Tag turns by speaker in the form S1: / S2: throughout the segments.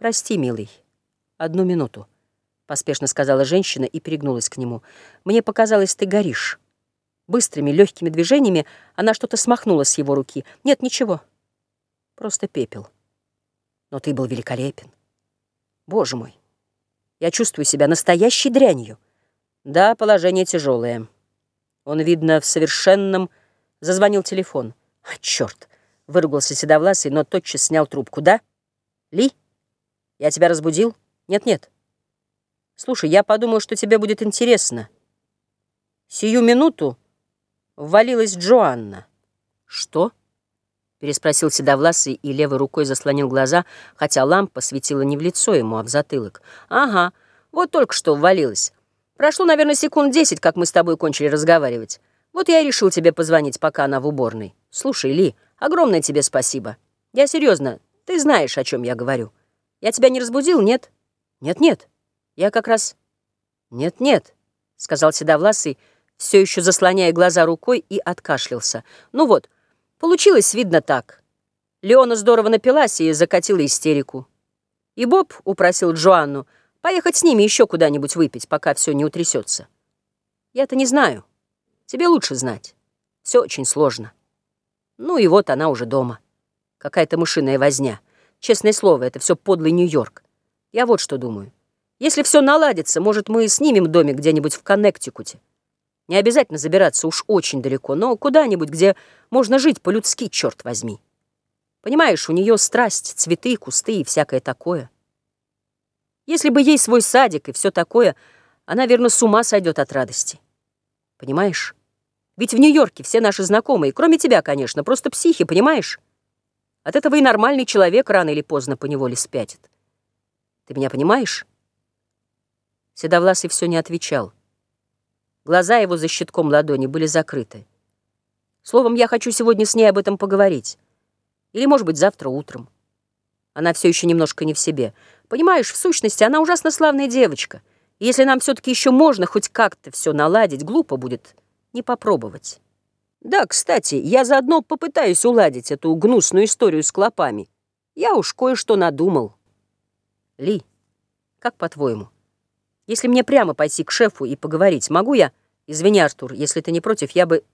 S1: «Прости, милый, одну минуту», — поспешно сказала женщина и перегнулась к нему. «Мне показалось, ты горишь». Быстрыми, легкими движениями она что-то смахнула с его руки. «Нет, ничего, просто пепел. Но ты был великолепен. Боже мой, я чувствую себя настоящей дрянью. Да, положение тяжелое. Он, видно, в совершенном... Зазвонил телефон. А, черт! Выругался седовласый, но тотчас снял трубку. Да? Ли? Я тебя разбудил? Нет-нет. Слушай, я подумал, что тебе будет интересно. Сию минуту ввалилась Джоанна. Что? Переспросил седовласый и левой рукой заслонил глаза, хотя лампа светила не в лицо ему, а в затылок. Ага, вот только что ввалилась. Прошло, наверное, секунд десять, как мы с тобой кончили разговаривать. Вот я и решил тебе позвонить, пока она в уборной. Слушай, Ли, огромное тебе спасибо. Я серьезно, ты знаешь, о чем я говорю. Я тебя не разбудил, нет? Нет-нет. Я как раз... Нет-нет, сказал Седовласый, все еще заслоняя глаза рукой, и откашлялся. Ну вот, получилось, видно, так. Леона здорово напилась и закатила истерику. И Боб упросил Джоанну поехать с ними еще куда-нибудь выпить, пока все не утрясется. Я-то не знаю. Тебе лучше знать. Все очень сложно. Ну и вот она уже дома. Какая-то мышиная возня. Честное слово, это все подлый Нью-Йорк. Я вот что думаю. Если все наладится, может, мы снимем домик где-нибудь в Коннектикуте. Не обязательно забираться уж очень далеко, но куда-нибудь, где можно жить по-людски, черт возьми. Понимаешь, у нее страсть, цветы, кусты и всякое такое. Если бы ей свой садик и все такое, она, верно, с ума сойдет от радости. Понимаешь? Ведь в Нью-Йорке все наши знакомые, кроме тебя, конечно, просто психи, понимаешь? От этого и нормальный человек рано или поздно поневоле спятит. Ты меня понимаешь? Седовласый все не отвечал. Глаза его за щитком ладони были закрыты. Словом, я хочу сегодня с ней об этом поговорить. Или, может быть, завтра утром. Она все еще немножко не в себе. Понимаешь, в сущности, она ужасно славная девочка. И если нам все-таки еще можно хоть как-то все наладить, глупо будет не попробовать. Да, кстати, я заодно попытаюсь уладить эту гнусную историю с клопами. Я уж кое-что надумал. Ли, как по-твоему, если мне прямо пойти к шефу и поговорить, могу я? Извини, Артур, если ты не против, я бы...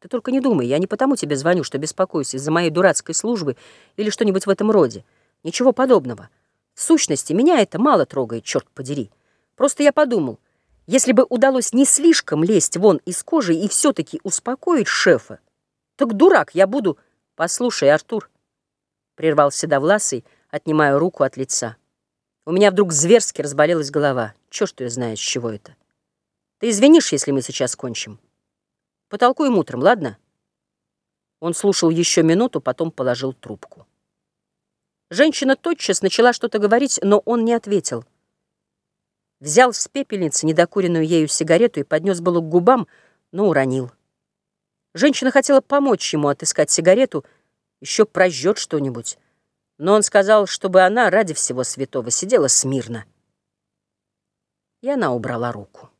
S1: Ты только не думай, я не потому тебе звоню, что беспокоюсь из-за моей дурацкой службы или что-нибудь в этом роде. Ничего подобного. В сущности, меня это мало трогает, черт подери. Просто я подумал, если бы удалось не слишком лезть вон из кожи и все-таки успокоить шефа, так дурак я буду... Послушай, Артур, — прервал Седовласый, отнимая руку от лица. У меня вдруг зверски разболелась голова. Черт ее знает, с чего это. Ты извинишь, если мы сейчас кончим? Потолкуем утром, ладно? Он слушал еще минуту, потом положил трубку. Женщина тотчас начала что-то говорить, но он не ответил взял с пепельницы недокуренную ею сигарету и поднес было к губам, но уронил. Женщина хотела помочь ему отыскать сигарету, еще прожжет что-нибудь, но он сказал, чтобы она ради всего святого сидела смирно. И она убрала руку.